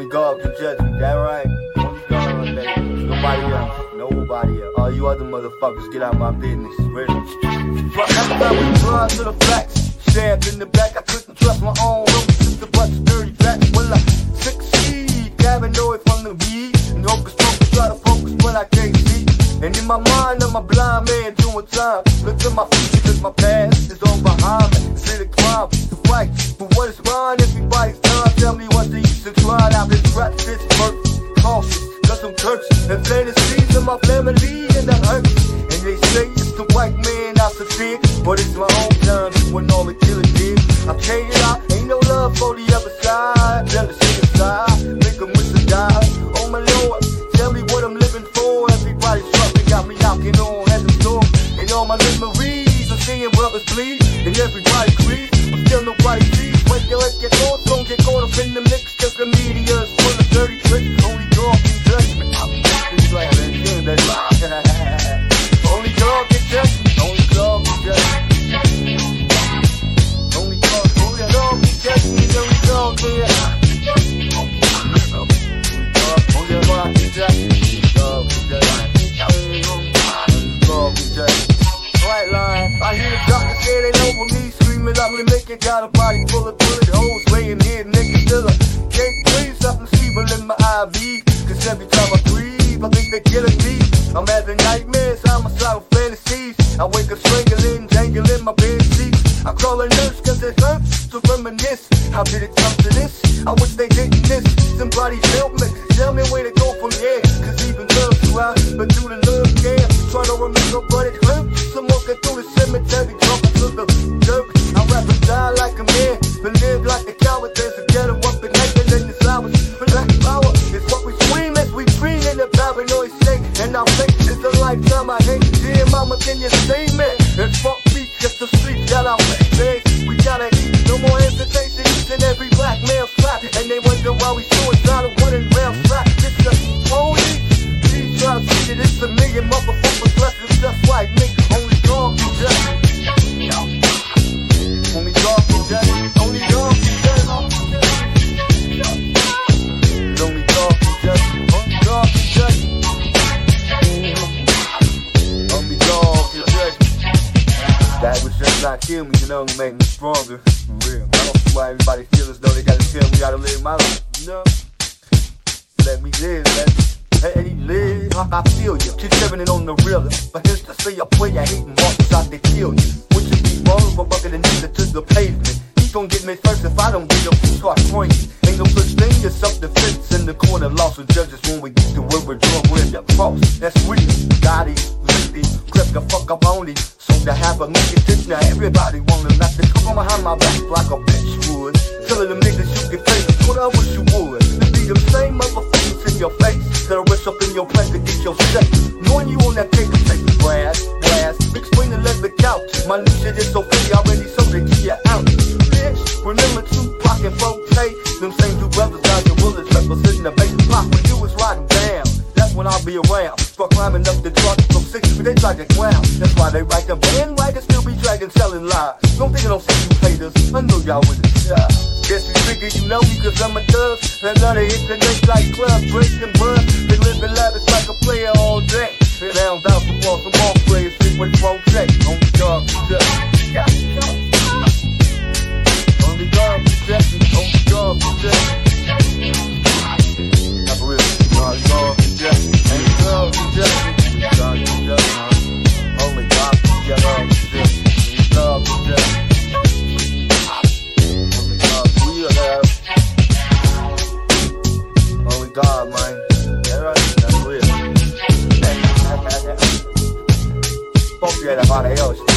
Only God can judge me, that right? Only God, baby. Nobody else. Nobody else. All you other motherfuckers, get out my business. Really. Fuck, every time we blood to the facts. Stabbed in the back, I couldn't trust my own. Just the butts dirty back. Will I succeed? Paranoid from the weed. And hocus pocus, try to focus, but I can't see. And in my mind, I'm a blind man doing time. Look to my future, cause my past is all behind But it's my own time, when all the killing did. I can't lie, ain't no love for the other side. Jealousy inside, make them wish to die. Oh my lord, tell me what I'm living for. Everybody's fucking got me knocking on heaven's door. And all my memories, I'm seeing brothers bleed. And everybody grieves, but still nobody sees. When you let your thoughts don't get caught up in the mix. Cause the media's full of dirty tricks. Only God me got a body full of bullet holes laying here niggas still. A can't breathe something feeble in my IV cause every time I breathe I think they're killing me I'm having nightmares homicidal fantasies I wake up strangling jangling my bed sheets I call a nurse cause it hurts to reminisce. How did it come to this? I wish they didn't miss. Somebody help me. Tell me where to you? And fuck Not kill me, you know, make me stronger. For real. I don't see why everybody feel as though they gotta tell me how to live my life, you know? Let me live, let me. Live, I, I feel you. Keep living it on the real. But here's to say, I pray I hate walk out they kill you. Would you be wrong for bucking nigga to the pavement? He gon' get me first if I don't get up and start praying. Ain't no such thing as self-defense in the court of law. So judges when we get to where we're drunk, we're the cross. That's real. It, lippy, crept the fuck up on it. So to have a nigga ditch, now everybody wanna knock the come behind my back like a bitch would. Telling them niggas you get famous, what I wish you would. To be the same motherfuckers in your face. Terrorists up in your place to get your set. Knowing you on that take the brass, brass. Explain the leather couch. My new shit is so pretty, already sold it to you out. Bitch, remember Tupac and 4-Tay? Them same two brothers out the bullets representing the base block when you was riding down. When I'll be around. Start climbing up the truck from but they try to ground. That's why they write the bandwagon, still be dragging, selling lies. Don't think I don't see you haters. I know y'all with the shot. Guess you figure you know me cause I'm a thug. And I gotta hit the like club, drinking bud. Been living lavish like a player all day. 发了钥匙